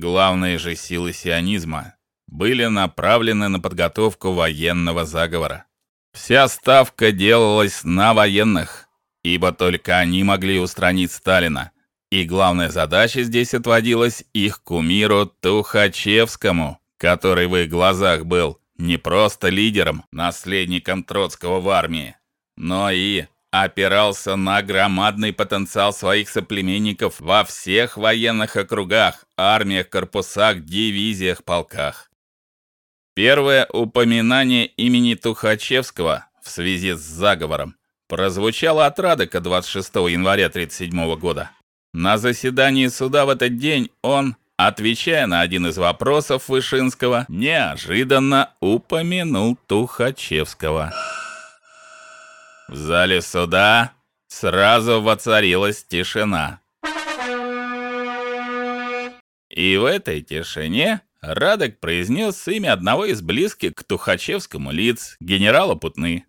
Главные же силы сионизма были направлены на подготовку военного заговора. Вся ставка делалась на военных, ибо только они могли устранить Сталина. И главная задача здесь отводилась их кумиру Тухачевскому, который в их глазах был не просто лидером, наследником Троцкого в армии, но и опирался на громадный потенциал своих соплеменников во всех военных округах, армиях, корпусах, дивизиях, полках. Первое упоминание имени Тухачевского в связи с заговором прозвучало от Радека 26 января 1937 года. На заседании суда в этот день он, отвечая на один из вопросов Вышинского, неожиданно упомянул Тухачевского. В зале суда сразу воцарилась тишина. И в этой тишине Радок произнес имя одного из близких к Тухачевскому лиц, генерала Путны.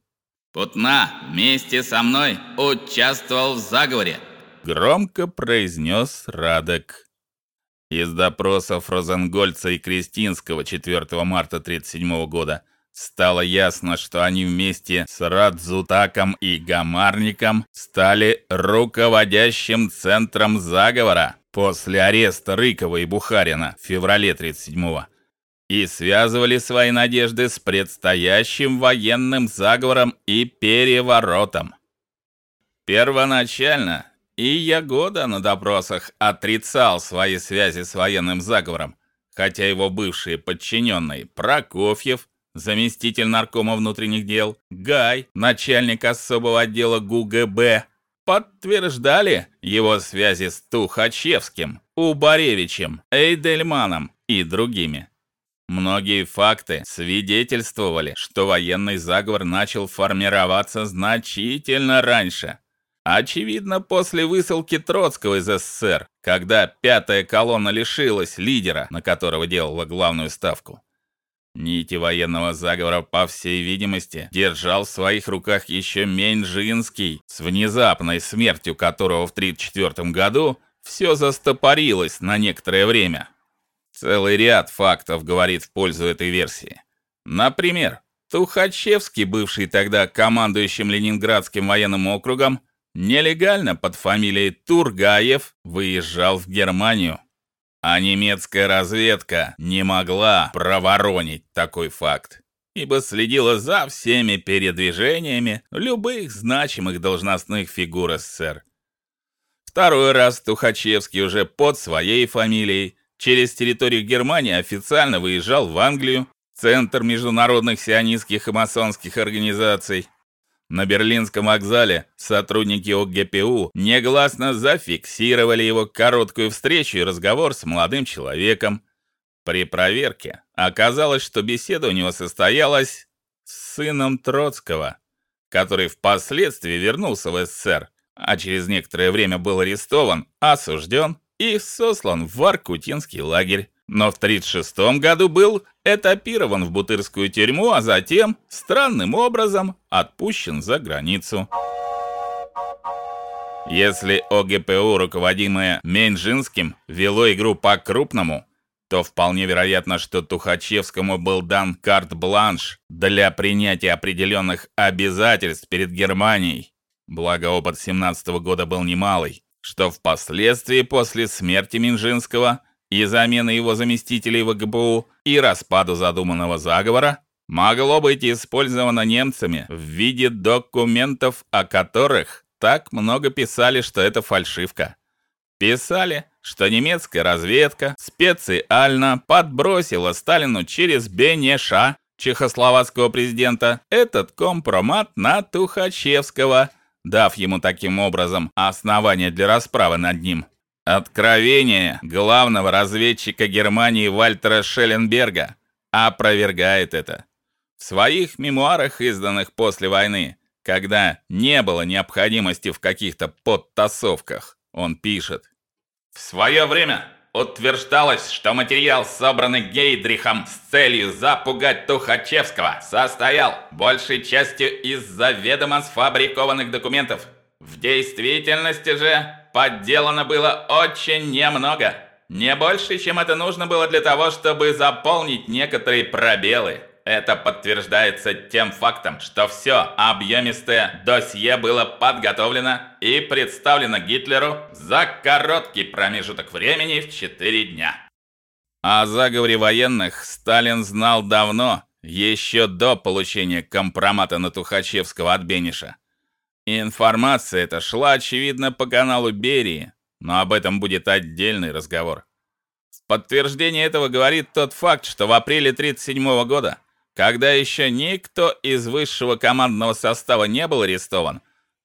Путна вместе со мной участвовал в заговоре, громко произнес Радок. Из допросов Розенгольца и Крестинского 4 марта 1937 года стало ясно, что они вместе с Радзутаком и Гамарником стали руководящим центром заговора после ареста Рыкова и Бухарина в феврале 37-го и связывали свои надежды с предстоящим военным заговором и переворотом. Первоначально и Ягода на допросах отрицал свои связи с военным заговором, хотя его бывшие подчиненные Прокофьев, заместитель наркома внутренних дел, Гай, начальник особого отдела ГУГБ, подтверждали его связи с Тухачевским, Убаревичем, Эйдельманом и другими. Многие факты свидетельствовали, что военный заговор начал формироваться значительно раньше. Очевидно, после высылки Троцкого из СССР, когда пятая колонна лишилась лидера, на которого делала главную ставку. Нити военного заговора, по всей видимости, держал в своих руках еще Меньжинский, с внезапной смертью которого в 34 году все застопорилось на некоторое время. Целый ряд фактов говорит в пользу этой версии. Например, Тухачевский, бывший тогда командующим Ленинградским военным округом, нелегально под фамилией Тургаев выезжал в Германию. А немецкая разведка не могла проворонить такой факт, ибо следила за всеми передвижениями любых значимых должностных фигур СССР. Второй раз Тухачевский уже под своей фамилией через территорию Германии официально выезжал в Англию, центр международных сионистских и масонских организаций. На Берлинском вокзале сотрудники ОГПУ негласно зафиксировали его короткую встречу и разговор с молодым человеком. При проверке оказалось, что беседа у него состоялась с сыном Троцкого, который впоследствии вернулся в СССР, а через некоторое время был арестован, осужден и сослан в Воркутинский лагерь но в 36 году был этапирован в Бутырскую тюрьму, а затем странным образом отпущен за границу. Если ОГПУ, руководимое Менжинским, вело игру по-крупному, то вполне вероятно, что Тухачевскому был дан карт-бланш для принятия определенных обязательств перед Германией. Благо опыт 17 -го года был немалый, что впоследствии после смерти Минжинского и замены его заместителей в ГБУ и распаду задуманного заговора могло быть использовано немцами в виде документов, о которых так много писали, что это фальшивка. Писали, что немецкая разведка специально подбросила Сталину через Бенеша, чехословацкого президента, этот компромат на Тухачевского, дав ему таким образом основание для расправы над ним. Откровение главного разведчика Германии Вальтера Шелленберга опровергает это. В своих мемуарах, изданных после войны, когда не было необходимости в каких-то подтасовках, он пишет: "В свое время утверждалось, что материал, собранный Гейдрихом с целью запугать Тухачевского, состоял большей частью из заведомо сфабрикованных документов. В действительности же подделано было очень немного. Не больше, чем это нужно было для того, чтобы заполнить некоторые пробелы. Это подтверждается тем фактом, что все объемистое досье было подготовлено и представлено Гитлеру за короткий промежуток времени в 4 дня. О заговоре военных Сталин знал давно, еще до получения компромата на Тухачевского от Бениша. Информация эта шла очевидно по каналу Берии, но об этом будет отдельный разговор. В подтверждение этого говорит тот факт, что в апреле 37 года когда еще никто из высшего командного состава не был арестован,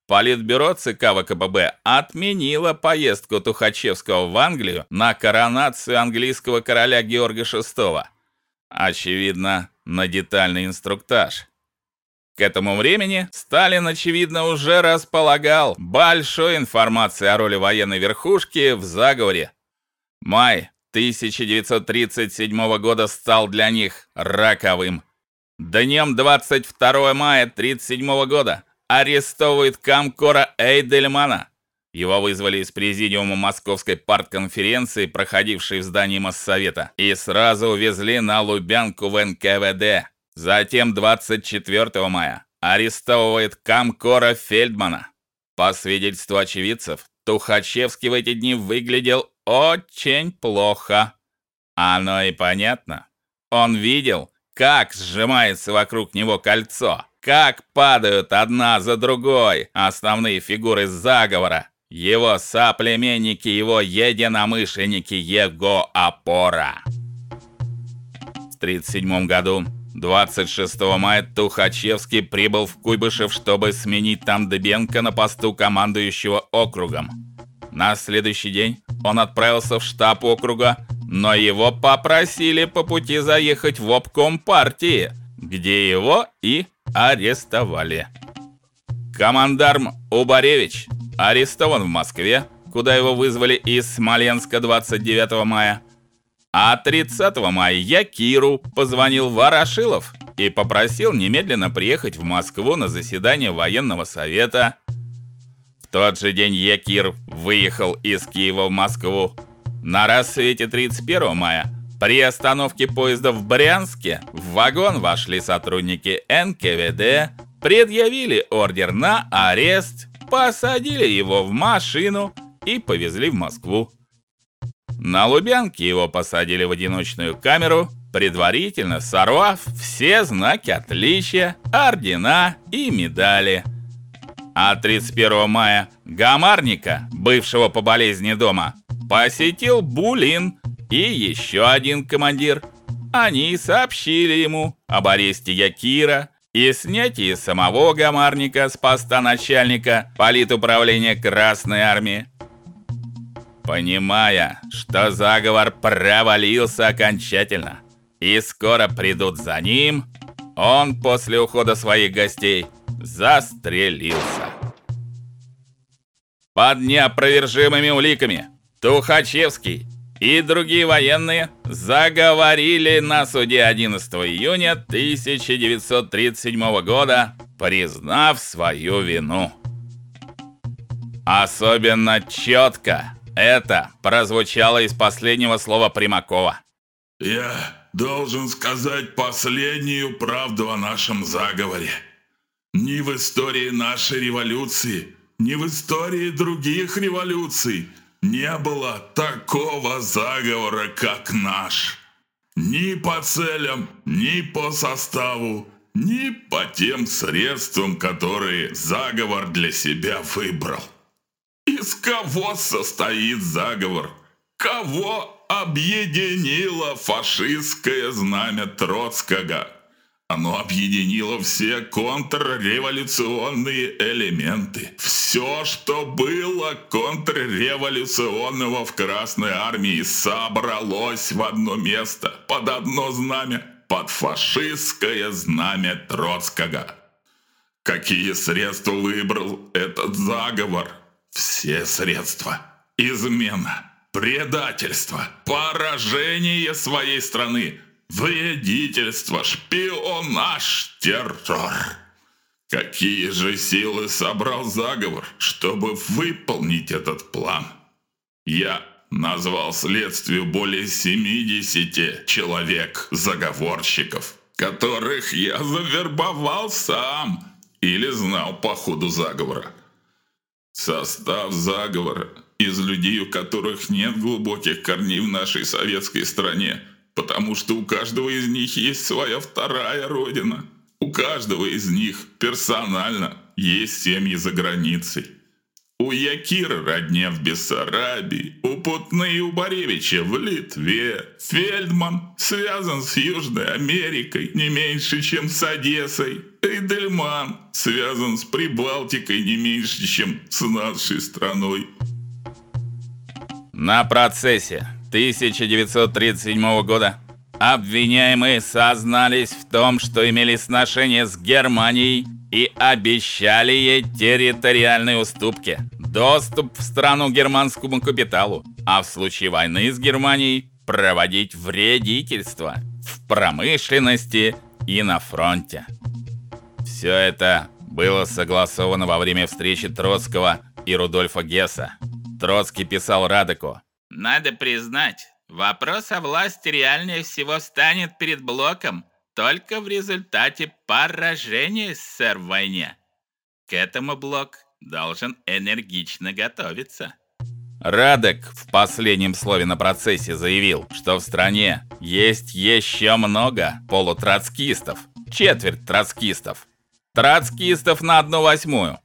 Политбюро ЦК ВКПБ отменило поездку Тухачевского в Англию на коронацию английского короля Георга VI. Очевидно, на детальный инструктаж. К этому времени Сталин очевидно уже располагал большой информацией о роли военной верхушки в заговоре. Май 1937 года стал для них роковым. Днем 22 мая 37 года арестовывают Камкора Эйдельмана. Его вызвали из президиума Московской партконференции, проходившей в здании Моссовета, и сразу увезли на Лубянку в НКВД. Затем 24 мая арестовывает Камкора Фельдмана. По свидетельству очевидцев, Тухачевский в эти дни выглядел очень плохо. Оно и понятно. Он видел, как сжимается вокруг него кольцо, как падают одна за другой основные фигуры заговора, его соплеменники, его единомышленники, его опора. В 37 году 26 мая Тухачевский прибыл в Куйбышев, чтобы сменить там Дебенко на посту командующего округом. На следующий день он отправился в штаб округа, но его попросили по пути заехать в обком партии, где его и арестовали. Командарм Убаревич арестован в Москве, куда его вызвали из Смоленска 29 мая. А 30 мая Якиру позвонил Ворошилов и попросил немедленно приехать в Москву на заседание военного совета. В тот же день Якир выехал из Киева в Москву. На рассвете 31 мая при остановке поезда в Брянске в вагон вошли сотрудники НКВД, предъявили ордер на арест, посадили его в машину и повезли в Москву. На Лубянке его посадили в одиночную камеру, предварительно сорвав все знаки отличия, ордена и медали. А 31 мая Гамарника, бывшего по болезни дома, посетил Булин и еще один командир. Они сообщили ему об аресте Якира и снятии самого Гамарника с поста начальника политуправления Красной армии. Понимая, что заговор провалился окончательно и скоро придут за ним, он после ухода своих гостей застрелился. Под неопровержимыми уликами Тухачевский и другие военные заговорили на суде 11 июня 1937 года, признав свою вину. Особенно четко это прозвучало из последнего слова Примакова. Я должен сказать последнюю правду о нашем заговоре. Ни в истории нашей революции, ни в истории других революций – не было такого заговора, как наш. Ни по целям, ни по составу, ни по тем средствам, которые заговор для себя выбрал. Из кого состоит заговор? Кого объединило фашистское знамя Троцкого? Оно объединило все контрреволюционные элементы. Все, что было контрреволюционного в Красной армии, собралось в одно место, под одно знамя, под фашистское знамя Троцкого. Какие средства выбрал этот заговор? Все средства. Измена, предательство, поражение своей страны – Вредительство, шпионаж, террор. Какие же силы собрал заговор, чтобы выполнить этот план? Я назвал следствию более 70 человек-заговорщиков, которых я завербовал сам или знал по ходу заговора. Состав заговора из людей, у которых нет глубоких корней в нашей советской стране, потому что у каждого из них есть своя вторая родина. У каждого из них персонально есть семьи за границей. У Якира родня в Бессарабии, у Путны и у Боревича в Литве. Фельдман связан с Южной Америкой не меньше, чем с Одессой. Эйдельман связан с Прибалтикой не меньше, чем с нашей страной. На процессе 1937 года обвиняемые сознались в том, что имели сношение с Германией и обещали ей территориальные уступки, доступ в страну германскому капиталу, а в случае войны с Германией проводить вредительство в промышленности и на фронте. Все это было согласовано во время встречи Троцкого и Рудольфа Гесса. Троцкий писал Радеку: "Надо признать, вопрос о власти реальнее всего станет перед блоком только в результате поражения СССР в войне. К этому блок должен энергично готовиться. Радек в последнем слове на процессе заявил, что в стране есть еще много полутроцкистов, четверть троцкистов, троцкистов на одну восьмую,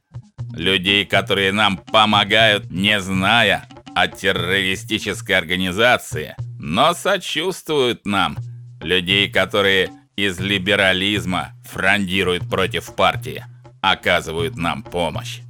людей, которые нам помогают, не зная о террористической организации, но сочувствуют нам, людей, которые из либерализма фрондируют против партии, оказывают нам помощь.